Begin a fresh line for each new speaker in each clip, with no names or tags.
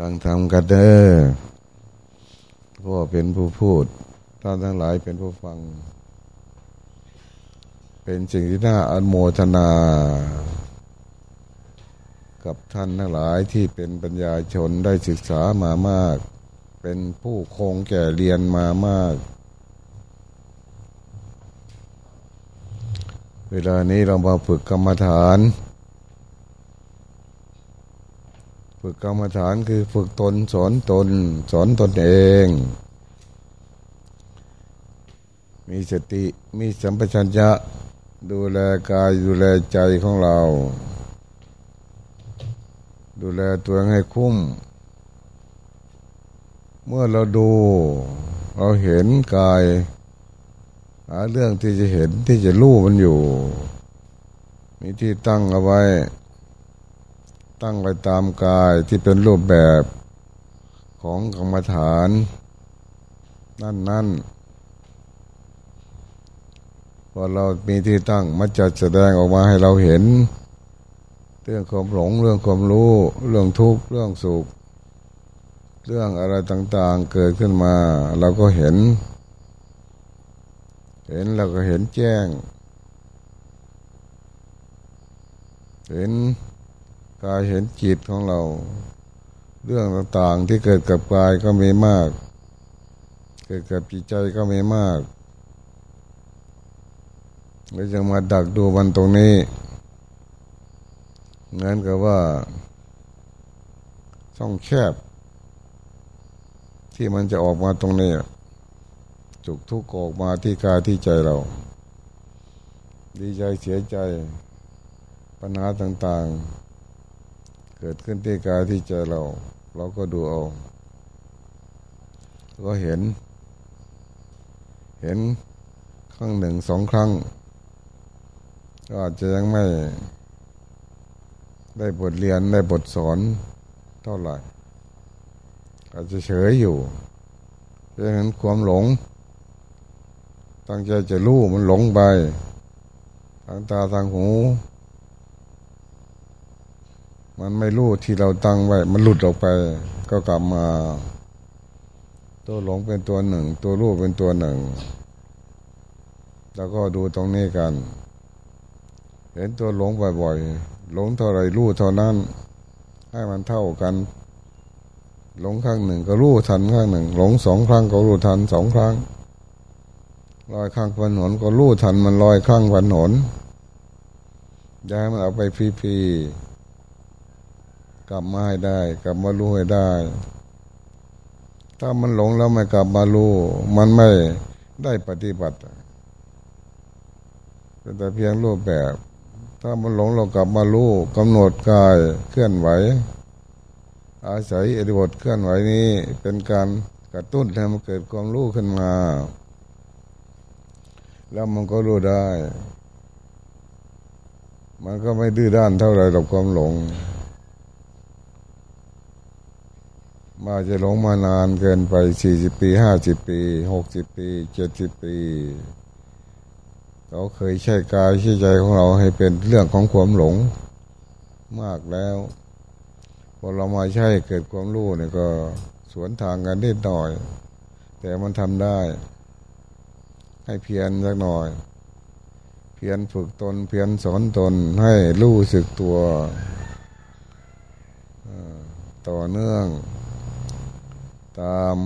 กางทำกันเด้อพ่อเป็นผู้พูดท่านทั้งหลายเป็นผู้ฟัง เป็นสิ่งที่น่าอนโมทนา กับท่านทั้งหลายที่เป็นปัญญาชนได้ศึกษามามาก เป็นผู้คงแก่เรียนมามาก เวลานี้เรามาฝึกกรรมฐานฝึ กรรมฐานคือฝึกตนสอนตน สอนตนเอง มีสติมีสัมปชัญญะดูแลกายดูแลใจของเรา ดูแลตัวให้คุ้ม เมื่อเราดู เราเห็นกาย หาเรื่องที่จะเห็นที่จะรู้มันอยู่ มีที่ตั้งเอาไว้ ตั้งไปตามกายที่เป็นรูปแบบของกรรมฐาน นั่นนั่นพอเรามีที่ตั้งมันจะแสดงออกมาให้เราเห็น เรื่องความหลงเรื่องความรู้ เรื่องทุกข์เรื่องสุข เรื่องอะไรต่างๆเกิดขึ้นมา เราก็เห็น เห็นเราก็เห็นแจ้ง เห็น กายเห็นจิตของเรา เรื่องต่างๆที่เกิดกับกายก็มีมาก เกิดกับจิตใจก็มีมากเราจะมาดักดูมันตรงนี้งั้นก็ว่าช่องแคบ ที่มันจะออกมาตรงนี้จุกทุกข์ออกมาที่กายที่ใจเรา ดีใจเสียใจ ปัญหาต่าง ๆ เกิดขึ้นที่กายที่ใจเรา เราก็ดูเอาก็เห็น เห็นครั้งหนึ่งสองครั้ง ก็อาจจะยังไม่ ได้บทเรียนได้บทสอนเท่าไหร่ อาจจะเฉยอยู่จะเห็นความหลง ตั้งใจจะรู้มันหลงไป ทางตาทางหู มันไม่รู้ที่เราตั้งไว้ มันหลุดออกไป ก็กลับมา ตัวหลงเป็นตัวหนึ่ง ตัวรู้เป็นตัวหนึ่ง แล้วก็ดูตรงนี้กัน เห็นตัวหลงบ่อยๆหลงเท่าไรรู้เท่านั้น ให้มันเท่ากัน หลงข้างหนึ่งก็รู้ทันข้างหนึ่ง หลงสองครั้งก็รู้ทันสองครั้งลอยข้างพันหนก็รู้ทันมันลอยข้างพันหนย้ายมันเอาไปฟรีๆ กลับมาให้ได้ กลับมารู้ให้ได้ ถ้ามันหลงแล้วไม่กลับมารู้มันไม่ได้ปฏิบัติเป็นแต่เพียงรูปแบบ ถ้ามันหลงเรากลับมารู้กำหนดกายเคลื่อนไหว อาศัยอริบทเคลื่อนไหวนี้เป็นการกระตุ้นให้มันเกิดความรู้ขึ้นมา แล้วมันก็รู้ได้ มันก็ไม่ดื้อด้านเท่าไรหรอกความหลง มาจะหลงมานานเกินไปสี่สิบปีห้าสิบปีหกสิบปีเจ็ดสิบปีเราเคยใช้กายใช้ใจของเราให้เป็นเรื่องของความหลงมากแล้วพอเรามาใช้เกิดความรู้เนี่ยก็สวนทางกันนิดหน่อย แต่มันทำได้ ให้เพียรสักหน่อย เพียรฝึกตน เพียรสอนตนให้รู้สึกตัวต่อเนื่อง ตาม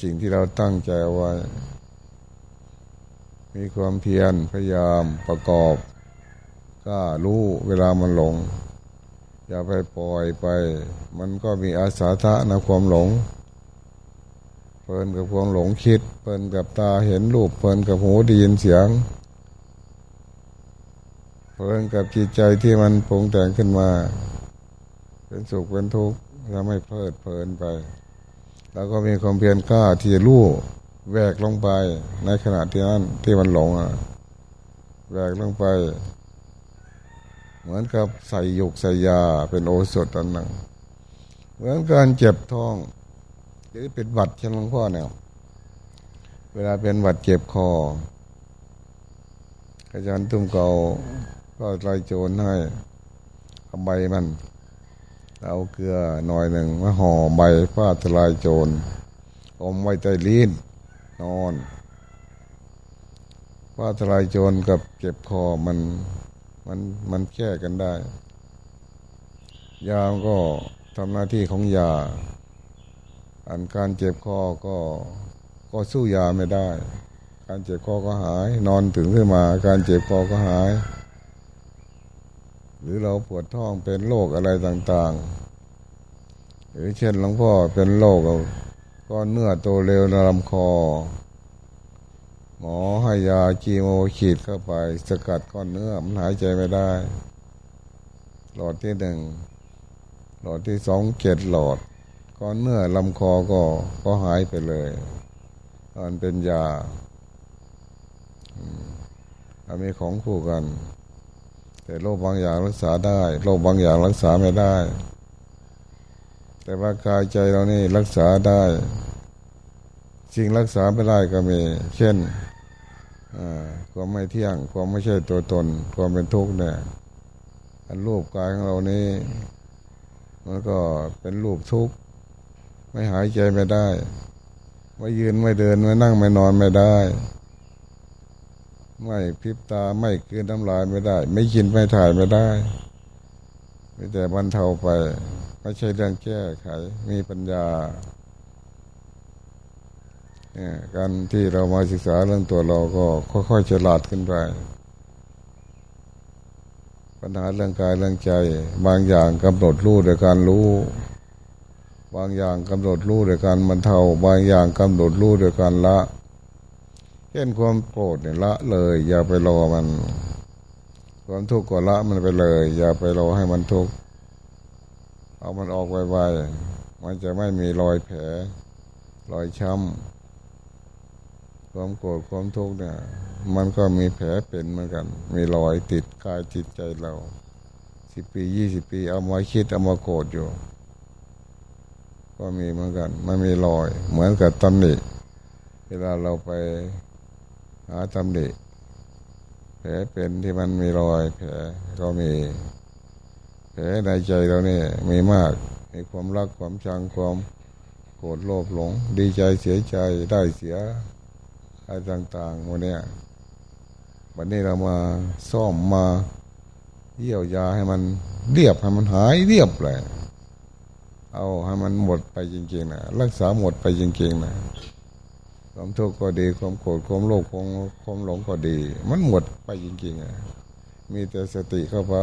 สิ่งที่เราตั้งใจไว้ มีความเพียรพยายามประกอบก็รู้เวลามันหลง อย่าไปปล่อยไป มันก็มีอาสาทะนะความหลง เพลินกับความหลงคิด เพลินกับตาเห็นรูปเพลินกับหูได้ยินเสียง เพลินกับจิตใจที่มันปรุงแต่งขึ้นมา เป็นสุขเป็นทุกข์ เราไม่เพลิดเพลินไปแล้วก็มีความเพียรกล้าที่จะรู้แวกลงไป ในขณะที่นั้นที่มันหลงอะแวกลงไป เหมือนกับใส่หยกใส่ยาเป็นโอสถอันหนึ่งเหมือนการเจ็บท้องหรือเป็นหวัดเช่นหลวงพ่อเนี่ยเวลาเป็นหวัดเจ็บคออาจารย์ตุ้มเกาก็ไล่โจรให้เอาใบมัน เอาเกลือหน่อยหนึ่งมาห่อใบผ้าทลายโจรอมไว้ใต้ลิ้นนอนผ้าทลายโจรกับเจ็บคอมันมันมันแก้กันได้ ยาก็ทำหน้าที่ของยา อันการเจ็บคอก็ก็สู้ยาไม่ได้ การเจ็บคอก็หาย นอนถึงขึ้นมา การเจ็บคอก็หาย หรือเราปวดท้องเป็นโรคอะไรต่างๆ หรือเช่นหลวงพ่อเป็นโรคก้อนเนื้อโตเร็วในลำคอ หมอให้ยาจีโมฉีดเข้าไป สกัดก้อนเนื้อมันหายใจไม่ได้ หลอดที่หนึ่งหลอดที่สองเจ็ดหลอดก้อนเนื้อลำคอก็ก็หายไปเลยมันเป็นยาอันมีของคู่กัน แต่โรคบางอย่างรักษาได้โรคบางอย่างรักษาไม่ได้ แต่ว่ากายใจเรานี่รักษาได้สิ่งรักษาไม่ได้ก็มี เช่นความไม่เที่ยง ความไม่ใช่ตัวตน ความเป็นทุกข์เนี่ยอันรูปกายของเรานี่มันก็เป็นรูปทุกข์ไม่หายใจไม่ได้ ไม่ยืนไม่เดินไม่นั่งไม่นอนไม่ได้ ไม่พิบตาไม่คืนน้ำลายไม่ได้ ไม่กินไม่ถ่ายไม่ได้มีแต่บรรเทาไป ไม่ใช่เรื่องแก้ไข มีปัญญาการที่เรามาศึกษาเรื่องตัวเราก็ค่อยๆฉลาดขึ้นไป ปัญหาเรื่องกายเรื่องใจ บางอย่างกำหนดรู้โดยการรู้ บางอย่างกำหนดรู้โดยการบรรเทา บางอย่างกำหนดรู้โดยการละ เช่นความโกรธเนี่ยละเลย อย่าไปรอมัน ความทุกข์ก็ละมันไปเลย อย่าไปรอให้มันทุกข์เอามันออกไวๆมันจะไม่มีรอยแผล รอยช้ำความโกรธความทุกข์เนี่ย มันก็มีแผลเป็นเหมือนกัน มีรอยติดกายจิตใจเราสิบปียี่สิบปี เอามาคิดเอามาโกรธอยู่ ก็มีเหมือนกัน มันมีรอย เหมือนกับตำหนิเวลาเราไป หาตำหนิแผลเป็นที่มันมีรอยแผลก็มีแผลในใจเราเนี่ยมีมากมีความรักความชังความโกรธโลภหลง ดีใจเสียใจได้เสียอะไรต่างๆวันนี้วันนี้เรามาซ่อมมาเยี่ยวยาให้มันเรียบให้มันหายเรียบเลยเอาให้มันหมดไปจริงๆนะรักษาหมดไปจริงๆนะ ความทุกข์ก็ดี ความโกรธความโลภความความหลงก็ดี มันหมดไปจริงๆอะมีแต่สติเข้าไป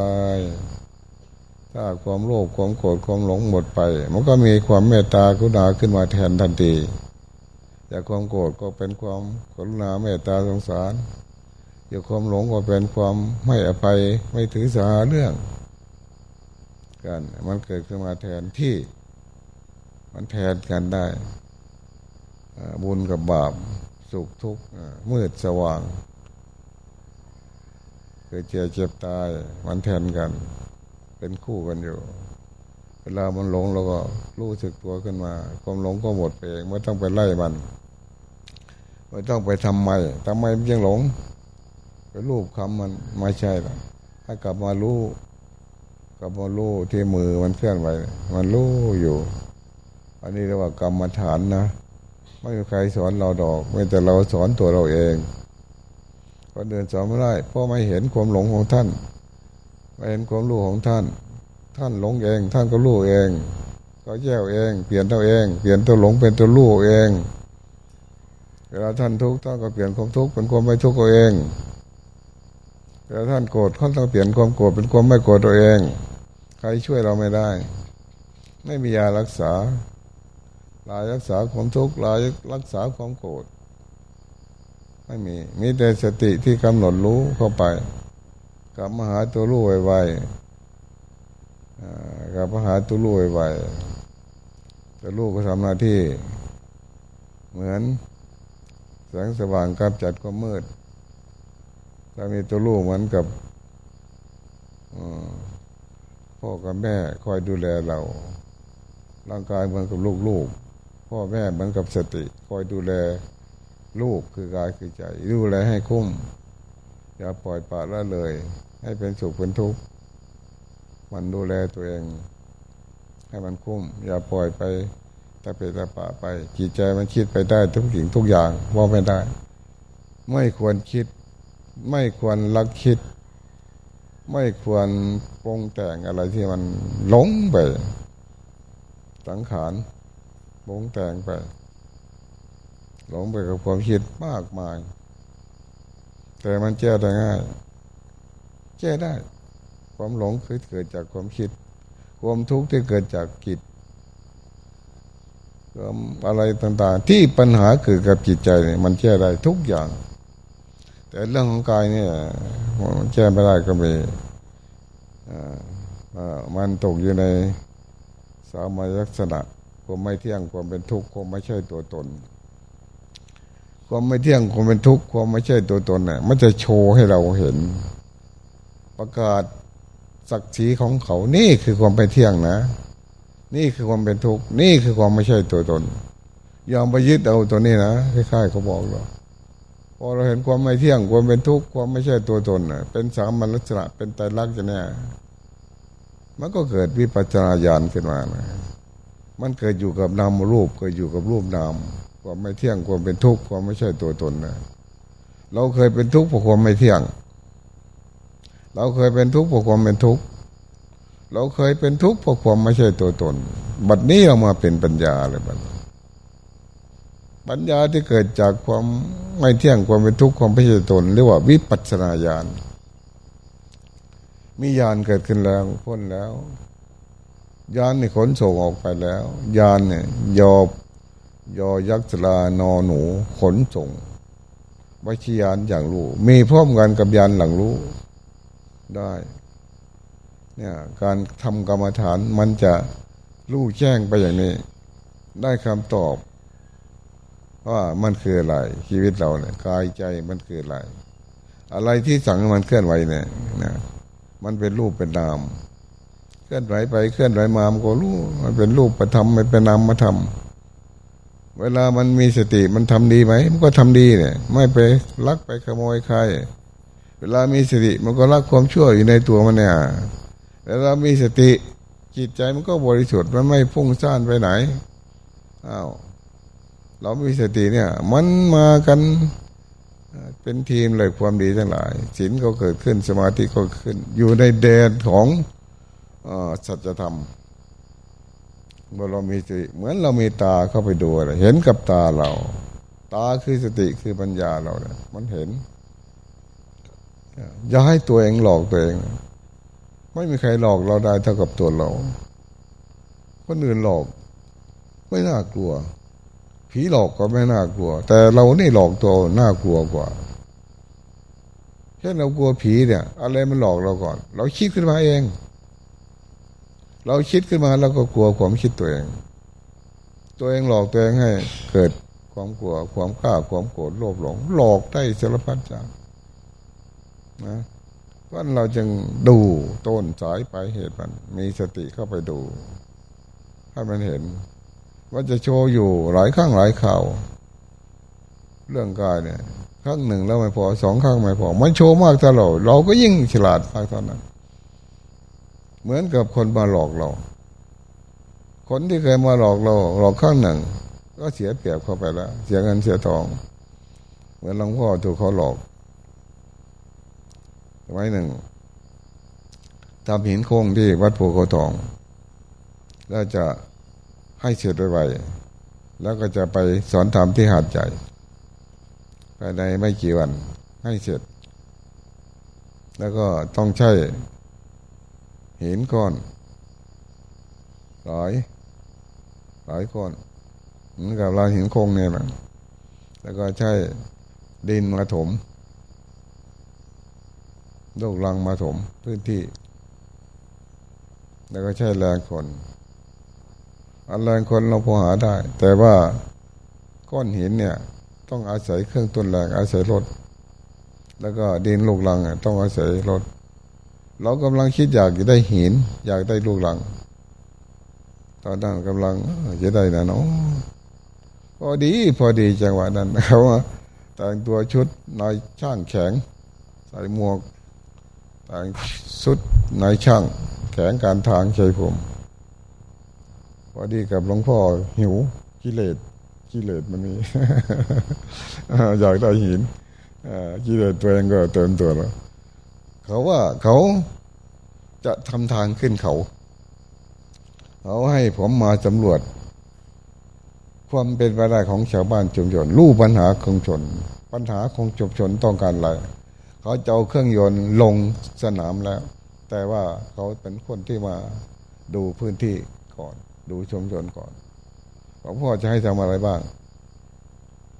ถ้าความโลภความโกรธความหลงหมดไป มันก็มีความเมตตากรุณาขึ้นมาแทนทันทีจากความโกรธก็เป็นความกรุณาเมตตาสงสารจากความหลงก็เป็นความไม่อภัยไม่ถือสาเรื่องกันมันเกิดขึ้นมาแทนที่ มันแทนกันได้ บุญกับบาป สุขทุกข์มืดสว่างเกิดเจ็บเจ็บตายมันแทนกัน เป็นคู่กันอยู่ เวลามันหลงเราก็รู้สึกตัวขึ้นมา ความหลงก็หมดไปเองไม่ต้องไปไล่มันไม่ต้องไปทำไมทำไมมันยังหลง ไปรูปคำมันไม่ใช่หรอกให้กลับมารู้กลับมารู้ที่มือมันเคลื่อนไหวมันรู้อยู่ อันนี้เรียกว่ากรรมฐานนะ ไม่มีใครสอนเราดอกไม่แต่เราสอนตัวเราเองคนเดินสอนไม่ได้เพราะไม่เห็นความหลงของท่าน ไม่เห็นความรู้ของท่าน ท่านหลงเอง ท่านก็รู้เอง ก็แยกเอง เปลี่ยนตัวเอง เปลี่ยนตัวหลงเป็นตัวรู้เอง เวลาท่านทุกข์ท่านก็เปลี่ยนความทุกข์เป็นความไม่ทุกข์ตัวเองเวลาท่านโกรธท่านต้องเปลี่ยนความโกรธเป็นความไม่โกรธตัวเอง ใครช่วยเราไม่ได้ ไม่มียารักษา ลายรักษาความทุกข์ลายรักษาความโกรธไม่มี มีแต่สติที่กำหนดรู้เข้าไปกลับมาหาตัวรู้ไวๆกลับมาหาตัวรู้ไวๆตัวรู้ก็ทำหน้าที่ เหมือนแสงสว่างกำจัดความมืดถ้ามีตัวรู้เหมือนกับพ่อกับแม่คอยดูแลเรา ร่างกายเหมือนกับลูกๆ พ่อแม่เหมือนกับสติคอยดูแลลูกคือกายคือใจ ดูแลให้คุ้ม อย่าปล่อยปละละเลย ให้เป็นสุขเป็นทุกข์มันดูแลตัวเอง ให้มันคุ้ม อย่าปล่อยไปตะเปตะปะไปจิตใจมันคิดไปได้ทุกสิ่งทุกอย่างว่าไม่ได้ ไม่ควรคิด ไม่ควรลักคิด ไม่ควรปรงแต่งอะไรที่มันหลงไปสังขาร ปรุงแต่งไป หลงไปกับความคิดมากมาย แต่มันแก้ได้ง่าย แก้ได้ ความหลงคือเกิดจากความคิด ความทุกข์ที่เกิดจากกิจอะไรต่าง ๆ ที่ปัญหาเกิดกับจิตใจเนี่ยมันแก้ได้ทุกอย่าง แต่เรื่องของกายเนี่ยแก้ไม่ได้ก็มีมันตกอยู่ในสามัญลักษณะ ความไม่เที่ยงความเป็นทุกข์ความไม่ใช่ตัวตน ความไม่เที่ยงความเป็นทุกข์ความไม่ใช่ตัวตนนี่ยมันจะโชว์ให้เราเห็น ประกาศศักดิ์ศรีของเขานี่คือความไม่เที่ยงนะ นี่คือความเป็นทุกข์นี่คือความไม่ใช่ตัวตนยอมไปยึดเอาตัวนี้นะคล้ายๆเขาบอกเราพอเราเห็นความไม่เที่ยงความเป็นทุกข์ความไม่ใช่ตัวตนเป็นสามัญลักษณะเป็นไตรลักษณ์เนี่ยมันก็เกิดวิปัจจนาญาณขึ้นมานะ มันเกิดอยู่กับนามรูปเกิดอยู่กับรูปนามความไม่เที่ยงความเป็นทุกข์ความไม่ใช่ตัวตนนะเราเคยเป็นทุกข์เพราะความไม่เที่ยง เราเคยเป็นทุกข์เพราะความเป็นทุกข์เราเคยเป็นทุกข์เพราะความไม่ใช่ตัวตน บัดนี้เรามาเป็นปัญญาเลยบัดปัญญาที่เกิดจากความไม่เที่ยงความเป็นทุกข์ความไม่ใช่ตนเรียกว่าวิปัสสนาญาณมีญาณเกิดขึ้นแล้วพ้นแล้ว ญาณนี่ขนส่งออกไปแล้วญาณเนี่ยยอบยอยักษ์ลานอหนู ขนส่งวิชยานอย่างรู้ มีพร้อมกันกับยานหลังรู้ได้เนี่ยการทำกรรมฐานมันจะรู้แจ้งไปอย่างนี้ ได้คำตอบ ว่ามันคืออะไร ชีวิตเราเนี่ยกายใจมันคืออะไร อะไรที่สั่งมันเคลื่อนไหวเนี่ยนะมันเป็นรูปเป็นนาม ลื่อนไหวไปเคลื่อนไหวมามันก็รู้มันเป็นรูปประธรรมมันเป็นนามมาทำเวลามันมีสติมันทำดีไหมมันก็ทำดีเนี่ย ไม่ไปลักไปขโมยใคร เวลามีสติมันก็รักความชั่วอยู่ในตัวมันเนี่ยแต่เรามีสติจิตใจมันก็บริสุทธิ์มันไม่พุ่งซ่านไปไหนอ้าวเรามีสติเนี่ย มันมากันเป็นทีมเลยความดีทั้งหลายศีลก็เกิดขึ้นสมาธิก็ขึ้น อยู่ในแดนของ สัจธรรมเมื่อเรามีสติเหมือนเรามีตาเข้าไปดูอะไรเห็นกับตาเรา ตาคือสติคือปัญญาเราเนี่ยมันเห็นอย่าให้ตัวเองหลอกตัวเอง ไม่มีใครหลอกเราได้เท่ากับตัวเราคนอื่นหลอกไม่น่ากลัว ผีหลอกก็ไม่น่ากลัว แต่เรานี่หลอกตัวน่ากลัวกว่าเช่นเรากลัวผีเนี่ย อะไรมันหลอกเราก่อน เราคิดขึ้นมาเอง เราคิดขึ้นมาเราก็กลัวความคิดตัวเอง ตัวเองหลอกตัวเองให้ เกิดความกลัวความกล้าความโกรธโลภหลง หลอกได้สารพัดอย่างนะว่าเราจึงดูต้นสายไปเหตุมัน มีสติเข้าไปดูให้มันเห็น ว่าจะโชว์อยู่หลายครั้งหลายข่าวเรื่องกายเนี่ยครั้งหนึ่งแล้วไม่พอสองครั้งไม่พอ มันโชว์มากตลอดเราก็ยิ่งฉลาดมากเท่านั้น เหมือนกับคนมาหลอกเรา คนที่เคยมาหลอกเราหลอกครั้งหนึ่ง ก็เสียเปรียบเข้าไปแล้ว เสียเงินเสียทอง เหมือนหลวงพ่อถูกเขาหลอกไว้หนึ่งทำหินโค้งที่วัดภูเขาทองแล้วจะให้เสร็จไวๆแล้วก็จะไปสอนธรรมที่หาดใหญ่ภายในไม่กี่วันให้เสร็จ แล้วก็ต้องใช้ หินก้อนหลายหลายก้อนเหมือนกับลายหินโค้งเนี่ยนะแล้วก็ใช้ดินมาถมลูกลังมาถมพื้นที่ แล้วก็ใช้แรงคนอันแรงคนเราพอหาได้ แต่ว่าก้อนหินเนี่ย ต้องอาศัยเครื่องต้นแรงอาศัยรถ แล้วก็ดินลูกลังต้องอาศัยรถ เรากำลังคิดอยากจะได้หิน อยากได้ลูกหลัง ตอนนั้นกำลังจะได้นะเนาะพอดีพอดีจังหวะนั้นเขาแต่งตัวชุดนายช่างแข็ง ใส่หมวกสุดนายช่าง แข็งการทางใจผมพอดีกับหลวงพ่อหิวกิเลสกิเลสมันมีอยากได้หินกิเลสตัวเองก็เติมตัวแล้ว เขาว่าเขาจะทำทางขึ้นเขา เขาให้ผมมาสำรวจ ความเป็นไปได้ของชาวบ้านชุมชนรู้ปัญหาของชน ปัญหาของชุมชนต้องการอะไรเขาจะเอาเครื่องยนต์ลงสนามแล้ว แต่ว่าเขาเป็นคนที่มาดูพื้นที่ก่อน ดูชุมชนก่อนหลวงพ่อจะให้ทำอะไรบ้าง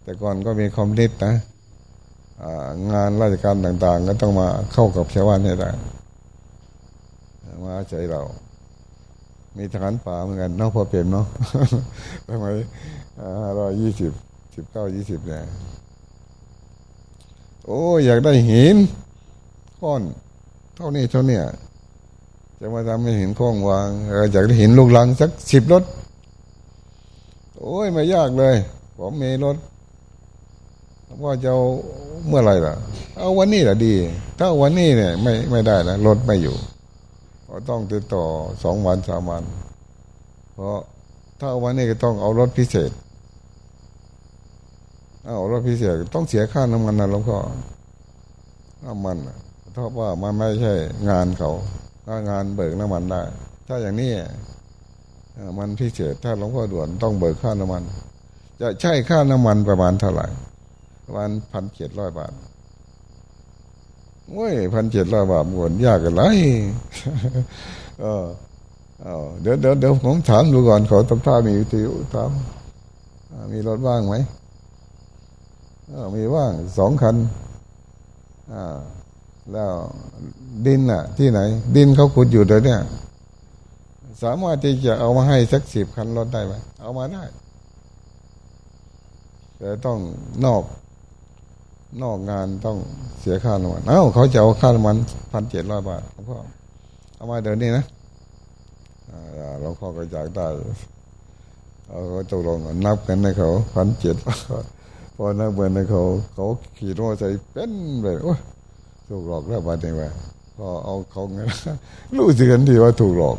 แต่ก่อนก็มีคอมนิสนะ งานราชการต่าง ๆ ก็ต้องมาเข้ากับชาวบ้านให้ได้มาใจเรา มีทหารป่าเหมือนกันนอกพอเปลี่ยนเนาะทำไมร้อยยี่สิบสิบเก้ายี่สิบเนี่ยโอ้อยากได้หินก้อนเท่านี้เท่านี้จะมาทำให้หินคล้องวางอยากได้หินลูกลังสักสิบรถ โอ้ยไม่ยากเลย ผมมีรถ ว่าจะเเมื่อไรล่ะ เอาวันนี้แหละดี ถ้าวันนี้เนี่ย ไม่ไม่ได้นะรถไม่อยู่ก็ต้องติดต่อสองวันสามวัน เพราะถ้าวันนี้ก็ต้องเอารถพิเศษ เอารถพิเศษต้องเสียค่าน้ำมันนะหลวงพ่อน้ำมันเพราะว่ามันไม่ใช่งานเขาถ้างานเบิกน้ำมันได้ ถ้าอย่างนี้มันพิเศษถ้าหลวงพ่อด่วนต้องเบิกค่าน้ำมัน จะใช้ค่าน้ำมันประมาณเท่าไหร่ ประมาณพันเจ็ดร้อยบาทโอ้ยพันเจ็ดร้อยบาทหมดยากกันไรเออเดี๋ยวเดี๋ยวเดี๋ยวผมถามดูก่อนขอตำท่ามีวิทยุถามมีรถว่างไหมมีว่างสองคันแล้วดินอะ ที่ไหน ดินเขาขุดอยู่เดี๋ยวนี้สามารถที่จะเอามาให้สักสิบคันรถได้ไหมเอามาได้แต่ต้องนอก นอกงานต้องเสียค่าน้ำมันเอ้าเขาจะเอาค่าน้ำมันพันเจ็ดร้อยบาทหลวงพ่อเอามาเดี๋ยวนี้นะหลวงพ่อก็อยากได้เอาเขาตกลงนับกันในเขาพันเจ็ดพอนับเงินในเขาเขาขี่รถใส่เป็นแบบโอ้ถูกหลอกแล้วบาดนี้ว่าพอเอาเขาเงี้ยรู้สึกกันทีว่าถูกหลอก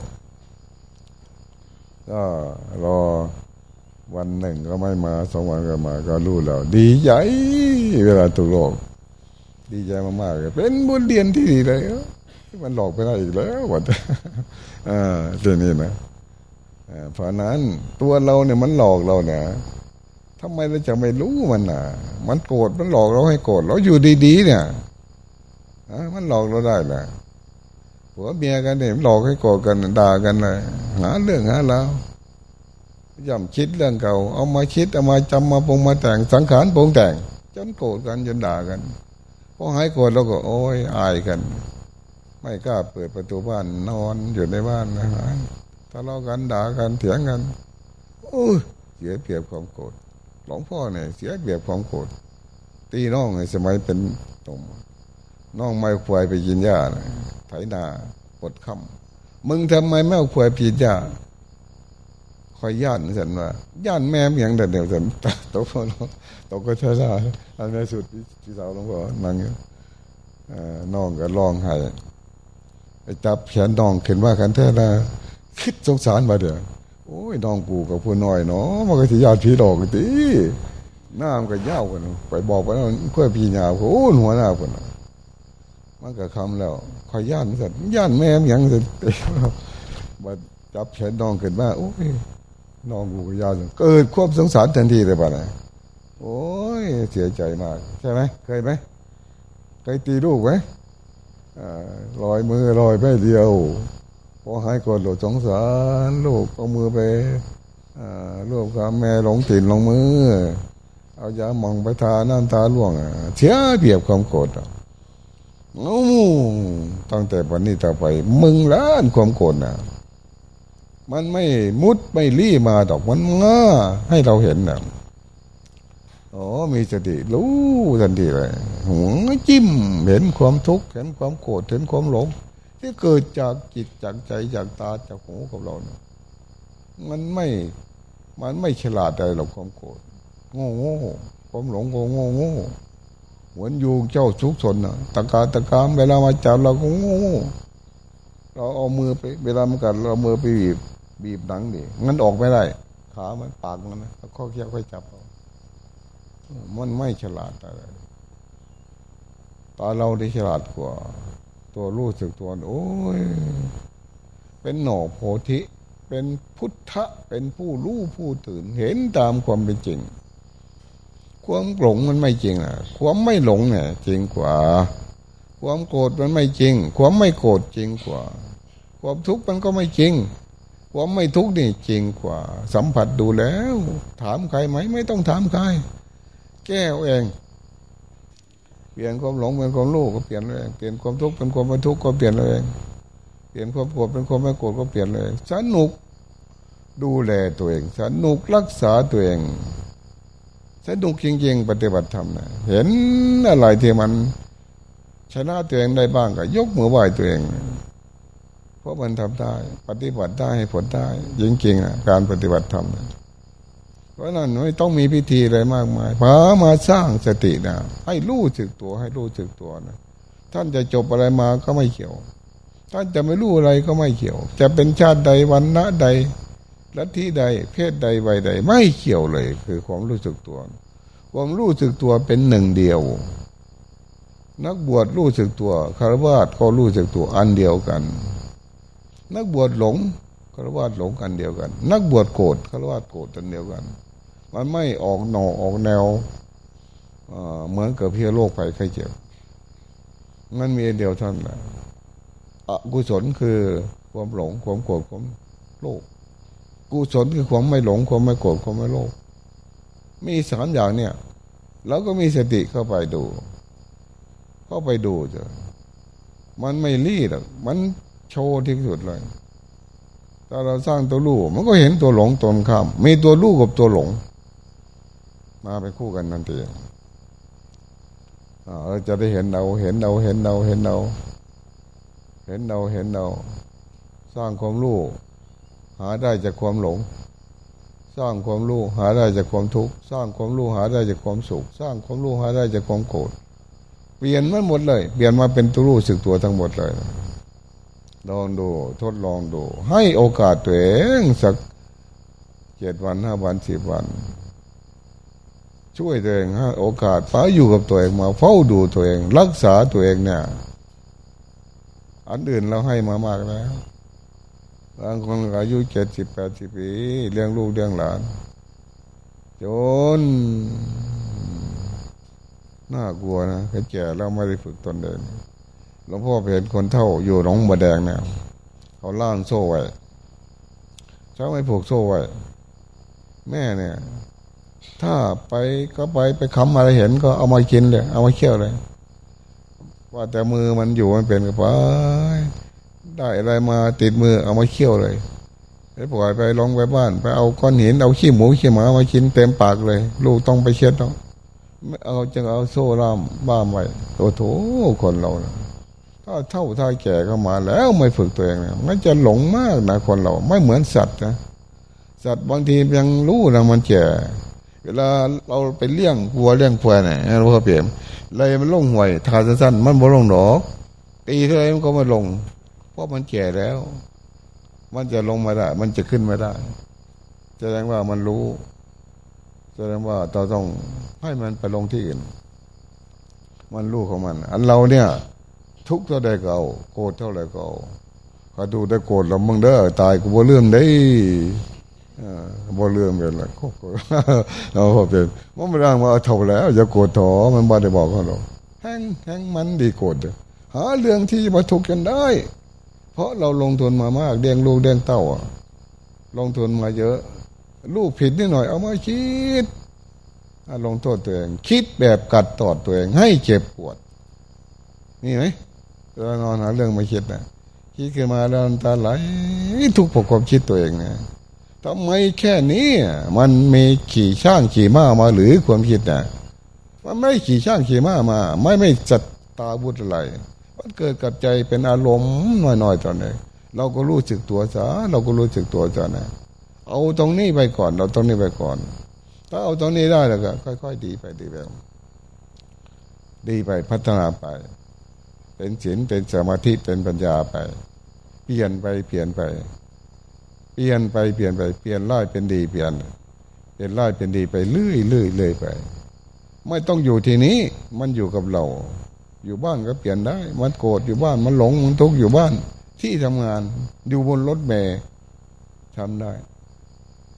ก็รอ วันหนึ่งก็ไม่มาสองวันก็มา ก็รู้แล้ว ดีใจเวลาถูกหลอกดีใจมากๆเป็นบทเรียนที่ดีเลยมันหลอกไปได้อีกแล้ววัดอ่าเรื่องนี้นะเพราะนั้นตัวเราเนี่ยมันหลอกเราเนี่ยทำไมเราจะไม่รู้มันอะ มันโกรธมันหลอกเราให้โกรธเราอยู่ดีๆเนี่ยมันหลอกเราได้แหละผัวเมียกันเนี่ยหลอกให้โกรธกันด่ากันเลยหาเรื่องหาแล้ว ย่ำคิดเรื่องเก่า เอามาคิดเอามาจำมาปรุงมาแต่งสังขารปรุงแต่ง จนโกรธกันจนด่ากันพอหายโกรธเราก็โอ้ยอายกัน ไม่กล้าเปิดประตูบ้านนอนอยู่ในบ้านนะฮะทะเลาะกันด่ากันเถียงกันโอ้ยเสียเปรียบความโกรธหลวงพ่อเนี่ยเสียเปรียบความโกรธตีน้องในสมัยเป็นตมน้องไม่ควายไปกินหญ้าไถนาปดคำมึงทำไมไม่เอาควายปีนหญ้า คอยย่านสันว่าย่านแม่อย่างเดียวสันตกพอตกก็เท่าอันนี้สุดที่สาวหลวงพ่อนั่งอยู่น้องก็ร้องไห้ไปจับแขนน้องเห็นว่ากันเท่าคิดสงสารมาเดี๋ยวโอ้ยน้องกูกับผู้น้อยเนาะมันก็สิญาติพี่ดอกตีน้ำก็ยาวกันไปบอกไปแล้วเพื่อพี่ยาโอ้หัวหน้าคนมันก็คำแล้วคอยย่านสัตว์ย่านแม่ยังสัตว์บัดจับแขนน้องขึ้นมาโอ้ย นองกูยาวเกิดควบสงสารทันทีเลยป่ะนะโอ้ยเสียใจมาก ใช่ไหมเคยไหมเคยตีลูกไหมลอยมือลอยไปเดียวพอหายกดหลดสงสารลูกเอามือไปลูกกับแม่หลงติ่นลงมือ เอายามองไปทาน้ำตาล่วงเสียเปรียบความโกรธโอ้ตั้งแต่วันนี้ต่อไป มึงล้านความโกรธนะ มันไม่มุดไม่รี่มาดอกมันง่าให้เราเห็นนะโอ้มีสติรู้ทันทีเลยหัวจิ้มเห็นความทุกข์เห็นความโกรธเห็นความหลง ที่เกิดจากจิตจากใจจากตาจากหูกับเราเนี่ยมันไม่มันไม่ฉลาดใดหรอกความโกรธโง่โง่ความหลงโง่โง่โง่เหมือนอยู่เจ้าทุกสนนะตะกาตะกามเวลามาจับเราก็โง่เราเอามือไป เวลามันกัดเราเอามือไปบีบ บีบหนังดิงั้นออกไม่ได้ ขามันปากมันนะข้อเคี้ยวค่อยจับเอามันไม่ฉลาดอะไรตาเราได้ฉลาดกว่า ตัวรู้สึกตัวโอ้ยเป็นหน่อโพธิ เป็นพุทธะ เป็นผู้รู้ผู้ตื่น เห็นตามความเป็นจริง ความหลงมันไม่จริงอะ ความไม่หลงเนี่ย จริงกว่า ความโกรธมันไม่จริง ความไม่โกรธจริงกว่า ความทุกข์มันก็ไม่จริง ความไม่ทุกข์นี่จริงกว่า สัมผัสดูแล้ว ถามใครไหมไม่ต้องถามใคร แก้เองเปลี่ยนความหลงเป็นความรู้ก็เปลี่ยนเลย เปลี่ยนความทุกข์เป็นความไม่ทุกข์ก็เปลี่ยนเลย เปลี่ยนความโกรธเป็นความไม่โกรธก็เปลี่ยนเลยสนุกดูแลตัวเองสนุกรักษาตัวเองสนุกจริงๆปฏิบัติธรรมนะเห็นอะไรที่มันชนะตัวเองได้บ้างก็ยกมือไหว้ตัวเอง เพราะมันทำได้ ปฏิบัติได้ให้ผลได้จริงๆนะการปฏิบัติธรรมเพราะนั้นไม่ต้องมีพิธีอะไรมากมายพามาสร้างสตินะให้รู้สึกตัวให้รู้สึกตัวนะท่านจะจบอะไรมาก็ไม่เกี่ยว ท่านจะไม่รู้อะไรก็ไม่เกี่ยว จะเป็นชาติใดวันณะใดลัทธิใด เพศใดวัยใด ไม่เกี่ยวเลย คือความรู้สึกตัว ความรู้สึกตัวเป็นหนึ่งเดียว นักบวชรู้สึกตัวคารวะก็รู้สึกตัวอันเดียวกัน นักบวชหลงคารวะหลงอันเดียวกัน นักบวชโกรธคารวะโกรธอันเดียวกัน มันไม่ออกหนอออกแนวเหมือนกับเพียโรคภัยไข้เจ็บมันมีเดียวท่านแหละอกุศลคือความหลงความโกรธความโลภกุศลคือความไม่หลงความไม่โกรธความไม่โลภมีสามอย่างเนี่ยแล้วก็มีสติเข้าไปดู เข้าไปดูจ้ะมันไม่รีดมัน โชว์ที่สุดเลยถ้าเราสร้างตัวลูกมันก็เห็นตัวหลงตนข้ามมีตัวลูกกับตัวหลง มาไปคู่กันนั่นเองเราจะได้เห็นเราเห็นเราเห็นเราเห็นเราเห็นเราเห็นเรา สร้างความรู้หาได้จากความหลง สร้างความรู้หาได้จากความทุกข์สร้างความรู้หาได้จากความสุข สร้างความรู้หาได้จากความโกรธเปลี่ยนมันหมดเลย เปลี่ยนมาเป็นตัวรู้สึกตัวทั้งหมดเลย ลองดูทดลองดู ให้โอกาสตัวเองสักเจ็ดวันห้าวันสิบวัน ช่วยตัวเองให้โอกาสฟ้าอยู่กับตัวเองมาเฝ้าดูตัวเอง รักษาตัวเองเนี่ยอันอื่นเราให้มามากแล้วบางคนอายุเจ็ดสิบแปดสิบปีเลี้ยงลูกเลี้ยงหลาน จนน่ากลัวนะแก่แล้วไม่ได้ฝึกตนเดิน หลวงพ่อเห็นคนเท่าอยู่หนองบัวแดงเนี่ยเขาล่างโซ่ไว้เช้าไม่ผูกโซ่ไว้แม่เนี่ย ถ้าไปก็ไปไปคำอะไรเห็นก็เอามากินเลย เอามาเคี่ยวเลย ว่าแต่มือมันอยู่มันเป็นกับไปได้อะไรมาติดมือเอามาเคี่ยวเลยไปปล่อยไปลงไปบ้าน ไปเอาก้อนหินเอาขี้หมูขี้หมามากินเต็มปากเลย ลูกต้องไปเช็ดต้องไม่เอาจึงเอาโซ่ล่ามบ้ามไว้โอ้โถคนเรานะ ถ้าเท่าถ้าแก่เข้ามาแล้วไม่ฝึกตัวเองมันจะหลงมากนะคนเราไม่เหมือนสัตว์นะสัตว์บางทียังรู้นะมันแก่เวลาเราไปเลี้ยงวัวเลี้ยงควายเนี่ยเราเปลี่ยนเลยมันลงห่วยทาสั้นๆมันบ่ลงหรอกตีเท่าไรมันก็ไม่ลง เพราะมันแก่แล้ว มันจะลงมาได้ มันจะขึ้นไม่ได้แสดงว่ามันรู้แสดงว่าเราต้องให้มันไปลงที่อื่น มันรู้ของมัน อันเราเนี่ย ทุกเท่าใดก็เอาโกรธเท่าไรก็เอาเขาดูได้โกรธเรามึงเด้อตายกูบ่เลื่อมได้บ่เลื่อมเป็นละเราเป็นมันไม่ได้มาเท่าแล้วจะโกรธถอมันบ่ได้บอกเขาหรอกแห้งแห้งมันดีโกรธหาเรื่องที่มาทุกข์กันได้ เพราะเราลงทุนมามากเลี้ยงลูกเลี้ยงเต้าลงทุนมาเยอะ ลูกผิดนิดหน่อย เอามาคิดลงโทษตัวเอง คิดแบบกัดตอดตัวเองให้เจ็บปวด นี่ไหม เรานอนหาเรื่องมาคิดนะคิดขึ้นมาแล้วตาไหลทุกปกความคิดตัวเองนะทำไมแค่นี้ มันมีขี่ช่างขี่ม้ามาหรือความคิดนะมันไม่ขี่ช่างขี่ม้ามา ไม่ไม่จัดตาบุตรอะไรมันเกิดกับใจเป็นอารมณ์น้อยๆตอนนี้เราก็รู้สึกตัวซะเราก็รู้สึกตัวซะนะเอาตรงนี้ไปก่อน เราตรงนี้ไปก่อน ถ้าเอาตรงนี้ได้แล้วก็ค่อย ๆ ดีไปดีไปดีไปพัฒนาไป เป็นศีลเป็นสมาธิเป็นปัญญาไป เปลี่ยนไปเปลี่ยนไป เปลี่ยนไปเปลี่ยนไปเปลี่ยนร้ายเป็นดีเปลี่ยน เปลี่ยนร้ายเป็นดีไปเรื่อยเรื่อยเรื่อยไป ไม่ต้องอยู่ที่นี้มันอยู่กับเรา อยู่บ้านก็เปลี่ยนได้ มันโกรธอยู่บ้านมันหลงมันทุกข์อยู่บ้าน ที่ทำงานอยู่บนรถเมย์ทำได้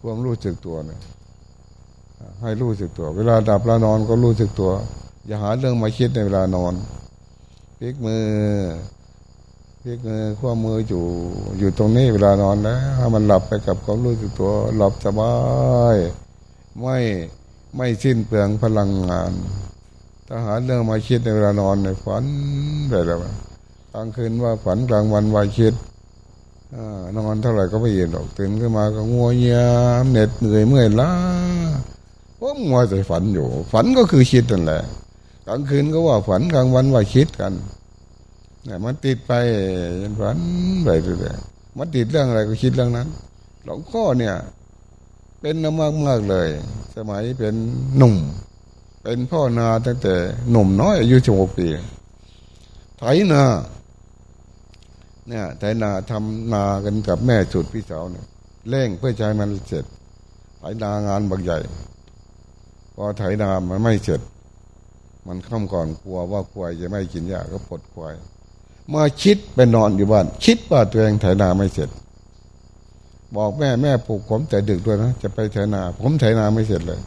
ความรู้สึกตัวเนี่ยให้รู้สึกตัว เวลาดับเวลานอนก็รู้สึกตัว อย่าหาเรื่องมาคิดในเวลานอน พลิกมือพลิกมือขั้วมืออยู่ อยู่ตรงนี้เวลานอนแล้วให้มันหลับไปกับความรู้สึกตัวหลับสบายไม่ไม่สิ้นเปลืองพลังงานถ้าหาเรื่องมาคิดในเวลานอนในฝันได้แล้วกลางคืนว่าฝันกลางวันว่าคิดนอนเท่าไหร่ก็ไม่เย็นหรอกตื่นขึ้นมาก็งัวเงียเหน็ดเหนื่อยเมื่อยล้าเพราะมัวแต่ฝันอยู่ ฝันก็คือคิดนั่นแหละ กลางคืนก็ว่าฝันกลางวันว่าคิดกันเนี่ยมันติดไปยันฝันไปเรื่อยๆมันติดเรื่องอะไรก็คิดเรื่องนั้น หลวงพ่อเนี่ย เป็นมากมากเลย สมัยเป็นหนุ่ม เป็นพ่อนาตั้งแต่หนุ่มน้อยอายุสิบหกปีไถนาเนี่ยไถนาทำนากันกับแม่สุดพี่สาวเนี่ยเร่งเพื่อใจมันเสร็จไถนางานบางใหญ่ พอไถนามันไม่เสร็จ มันข้ามก่อนกลัวว่าควายจะไม่กินหญ้าก็ปลดควายมาคิดไปนอนอยู่บ้าน คิดว่าตัวเองไถนาไม่เสร็จ บอกแม่แม่ปลูกผมแต่ดึกด้วยนะจะไปไถนา ผมไถนาไม่เสร็จเลย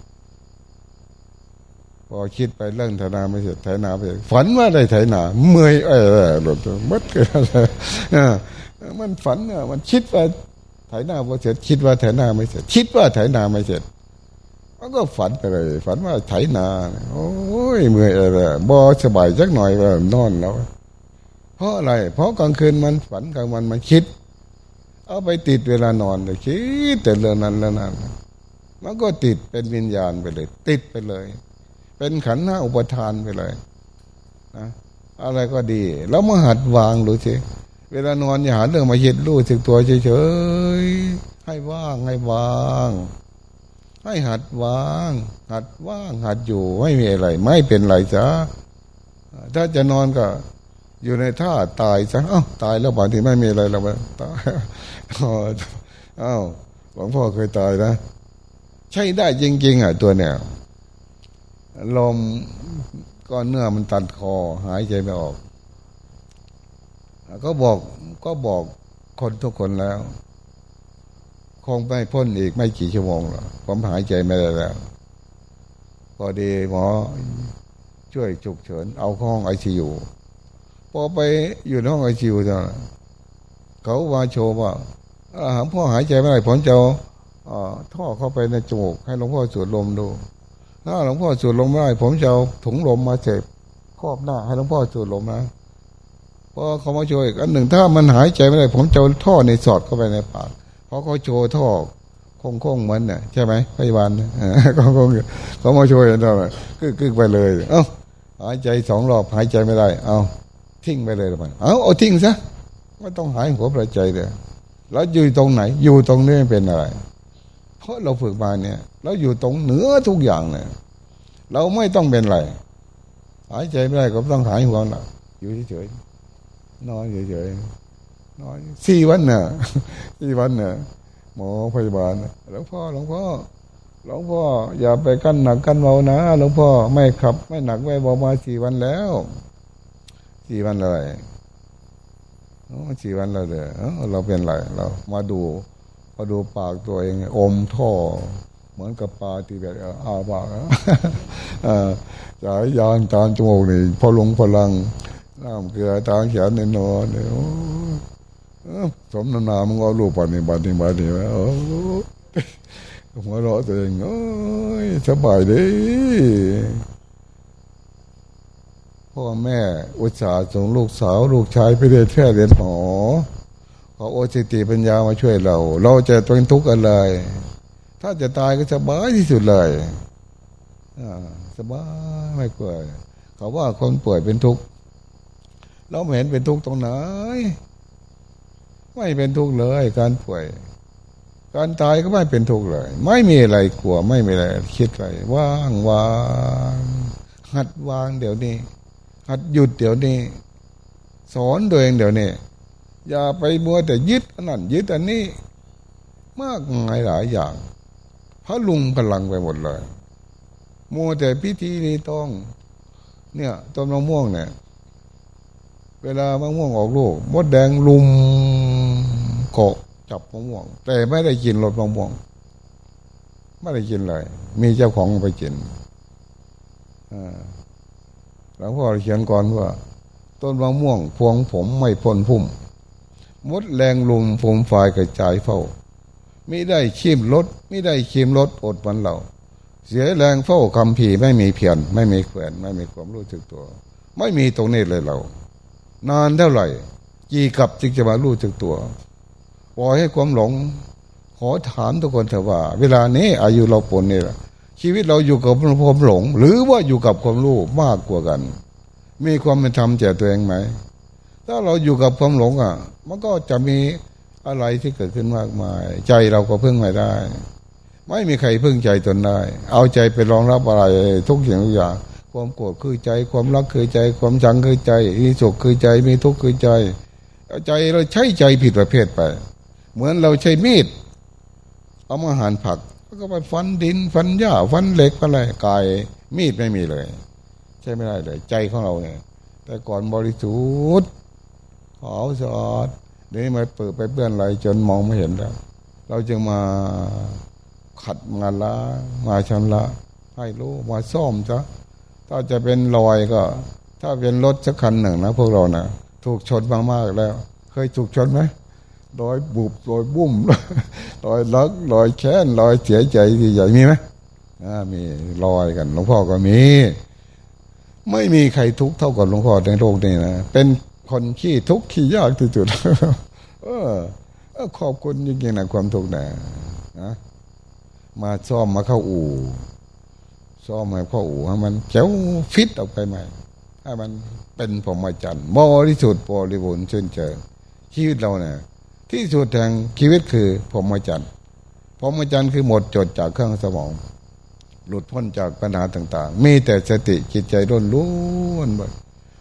พอคิดไปเรื่องไถนาไม่เสร็จไถนาไปฝันว่าได้ไถนาเมื่อยเออหลุดมัดกันมันฝันอะมันคิดว่าไถนาพอเสร็จ คิดว่าไถนาไม่เสร็จ คิดว่าไถนาไม่เสร็จ มันก็ฝันไปเลย ฝันว่าไถนา โอ้ยเมื่อยเออบ่สบายจักหน่อยว่านอนแล้ว เพราะอะไร เพราะกลางคืนมันฝันกลางวันมันคิด เอาไปติดเวลานอนเลยคิดแต่เรื่องนั้นเรื่องนั้นมันก็ติดเป็นวิญญาณไปเลย ติดไปเลย เป็นขันธ์หน้าอุปทานไปเลยนะอะไรก็ดี แล้วมาหัดวางดูสิเวลานอนอย่าหาเรื่องมาเย็ดรู้สึกตัวเฉยๆให้ว่างให้วาง ให้หัดวาง หัดว่าง หัดอยู่ไม่มีอะไร ไม่เป็นไรจ้าถ้าจะนอนก็ อยู่ในท่าตายซะอ้าตายแล้วบางทีไม่มีอะไรแล้วตายอ้าวหลวงพ่อเคยตายนะใช่ได้จริงๆอะตัวเนี้ยลมก้อนเนื้อมันตัดคอ หายใจไม่ออก ก็บอกก็บอกคนทุกคนแล้ว คงไม่พ้นอีกไม่กี่ชั่วโมงหรอกผมหายใจไม่ได้แล้ว พอดีหมอช่วยฉุกเฉิน เอาห้องไอซียูพอไปอยู่ในห้องไอซียูนั้นเขาว่าโชว์ว่าหลวงพ่อหายใจไม่ได้ผมจะท่อเข้าไปในจมูกให้หลวงพ่อสูดลมดูถ้าหลวงพ่อสูดลมไม่ได้ผมจะเอาถุงลมมาเจ็บครอบหน้า ให้หลวงพ่อสูดลมนะพอเขามาช่วยอันหนึ่งถ้ามันหายใจไม่ได้ ผมจะท่อในสอดเข้าไปในปาก เพราะเขาโชว์ท่อโค้งเหมือนเนี่ยใช่ไหมพยาบาลเขาคงเขามาโช่วยเรากึกกึกไปเลย เอ้าหายใจสองรอบหายใจไม่ได้ เอาทิ้งไปเลยมันเอาเอาทิ้งซะไม่ต้องหายหัวประใจเลยแล้วอยู่ตรงไหน อยู่ตรงนี้เป็นอะไร เพราะเราฝึกมาเนี่ยเราอยู่ตรงเหนือทุกอย่างเนี่ยเราไม่ต้องเป็นอะไรหายใจไม่ได้ก็ต้องหายห่วงละอยู่เฉยๆนอนเฉยๆ นอนสี่วันเนี่ยสี่วันเนี่ยหมอพยาบาลหลวงพ่อหลวงพ่อหลวงพ่ออย่าไปกั้นหนักกั้นเบานะหลวงพ่อไม่ขับ ไม่หนักไม่เบามาสี่วันแล้วสี่วันเลยสี่วันแล้วเด้อเราเป็นไรเรามาดูพอดูปากตัวเองอมท่อ เหมือนกับปลาที่แบบอาปากสายยางตามจมูกนี่พอลงพลังน้ำเกลือทางแขนในนอนเนี่ย สมนานามึงเอาลูกปฏิบัติบัติวะโอ้หัวเราะตัวเองโอ้ยสบายดีพ่อแม่อุตส่าห์ส่งลูกสาวลูกชายไปเรียนแพทย์เรียนหมอขอโอสิติปัญญามาช่วยเรา เราจะเป็นทุกข์อะไร ถ้าจะตายก็สบายที่สุดเลยสบายไม่กลัวเขาว่าคนป่วยเป็นทุกข์เราไม่เห็นเป็นทุกข์ตรงไหน ไม่เป็นทุกข์เลย การป่วย การตายก็ไม่เป็นทุกข์เลย ไม่มีอะไรกลัว ไม่มีอะไรคิดอะไรว่างวางหัดวางเดี๋ยวนี้ หัดหยุดเดี๋ยวนี้ สอนตัวเองเดี๋ยวนี้ อย่าไปมัวแต่ยึดอันนั้นยึดอันนี้ มากมายหลายอย่างพระลุงพลังไปหมดเลยมัวแต่พิธีนี้ต้อง เนี่ยต้นมะม่วงเนี่ย เวลามะม่วงออกลูกมดแดงลุม เกาะจับมะม่วง แต่ไม่ได้กินรสมะม่วง ไม่ได้กินเลย มีเจ้าของไปกินหลวงพ่อเขียนก่อนว่า ต้นมะม่วง พวงผมไม่พ้นพุ่มมดแรงลุมผมฝ่ายกระจายเฝ้าไม่ได้ชิมรถไม่ได้ชิมรถอดวันเราเสียแรงเฝ้าคำผีไม่มีเพียรไม่มีแขวนไม่มีความรู้สึกตัว ไม่มีตรงนี้เลยเรา นานเท่าไหร่กี่กับจึงจะมารู้สึกตัว ปล่อยให้ความหลง ขอถามทุกคนเถอะว่า เวลานี้อายุเราปนนี่แหละชีวิตเราอยู่กับความหลง หรือว่าอยู่กับความรู้มากกว่ากัน มีความเป็นธรรมแก่ตัวเองไหม ถ้าเราอยู่กับความหลงอะ มันก็จะมีอะไรที่เกิดขึ้นมากมาย ใจเราก็พึ่งไม่ได้ ไม่มีใครพึ่งใจตนได้ เอาใจไปรองรับอะไรทุกอย่างทุกอย่างความโกรธคือใจความรักคือใจ ความชังคือใจมีสุขคือใจมีทุกข์คือใจเอาใจเราใช้ใจผิดประเภทไป เหมือนเราใช้มีดเอามาหั่นผักแล้วก็ไปฟันดินฟันหญ้าฟันเหล็กอะไรกายมีดไม่มีเลย ใช่ไม่ได้เลย ใจของเราเนี่ย แต่ก่อนบริสุทธิ์ขาวสะอาดเดี๋ยวนี้มาเปิดไปเปื้อนไหลจนมองไม่เห็นแล้ว เราจึงมาขัดงานละมาชำระให้รู้มาซ่อมซะถ้าจะเป็นรอยก็ ถ้าเป็นรถสักคันหนึ่งนะพวกเรานะถูกชนมากๆแล้ว เคยถูกชนไหม รอยบุบรอยบุ้มรอยลักรอยแค้นรอยเสียใจที่ใหญ่มีไหมมีรอยกัน หลวงพ่อก็มี ไม่มีใครทุกข์เท่ากับหลวงพ่อในโลกนี้นะเป็นคนขี้ทุกข์ขี้ยากที่สุดเออขอบคุณจริงๆนะความทุกข์นะนะมาซ่อมมาเข้าอู่ซ่อมมาเข้าอู่ให้มันเจ้าฟิตออกไปใหม่ให้มันเป็นพรหมจรรย์บริสุทธิ์บริบูรณ์ชื่นเจิงชีวิตเราเนี่ย ที่สุดแห่งชีวิตคือพรหมจรรย์พรหมจรรย์คือหมดจดจากเครื่องสมอง หลุดพ้นจากปัญหาต่าง ๆ มีแต่สติจิตใจร่นล้วนหมด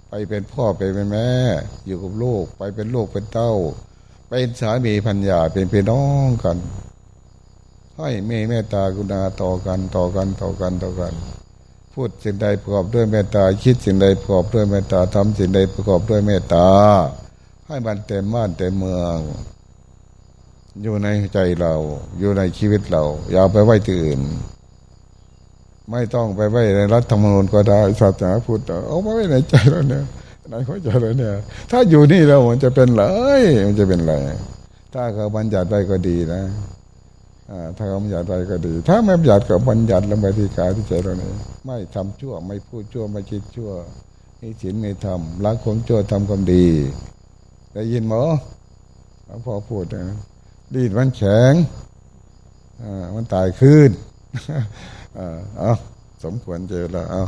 ไปเป็นพ่อไปเป็นแม่ อยู่กับลูกไปเป็นลูกเป็นเต้า เป็นสามีพันยาเป็นพี่น้องกันให้เมตเมตตากุณาต่อกันต่อกันต่อกันต่อกัน พูดสิ่งใดประกอบด้วยเมตตาคิดสิ่งใดประกอบด้วยเมตตาทำสิ่งใดประกอบด้วยเมตตาให้มันเต็มบ้านเต็มเมือง อยู่ในใจเรา อยู่ในชีวิตเรา อย่าไปไว้ที่อื่น ไม่ต้องไปไว้ในรัฐธรรมนูญก็ได้ศาสนาพุทธเอาไว้ในใจเราเนี่ยในหัวใจเราเนี่ย ถ้าอยู่นี่เรามันจะเป็นไรมันจะเป็นไรถ้าเขาบัญญัติไปก็ดีนะถ้าเขาบัญญัติไปก็ดี ถ้าไม่บัญญัติก็บัญญัติลงไปที่กายที่ใจเราเนี่ยไม่ทำชั่ว ไม่พูดชั่วไม่คิดชั่วมีศีลมีธรรมละความชั่วทำความดี ได้ยินหมอหลวงพ่อพูดนะ ดีดมันแข็งมันตายขึ้น เอาสมควรเจอแล้วเอา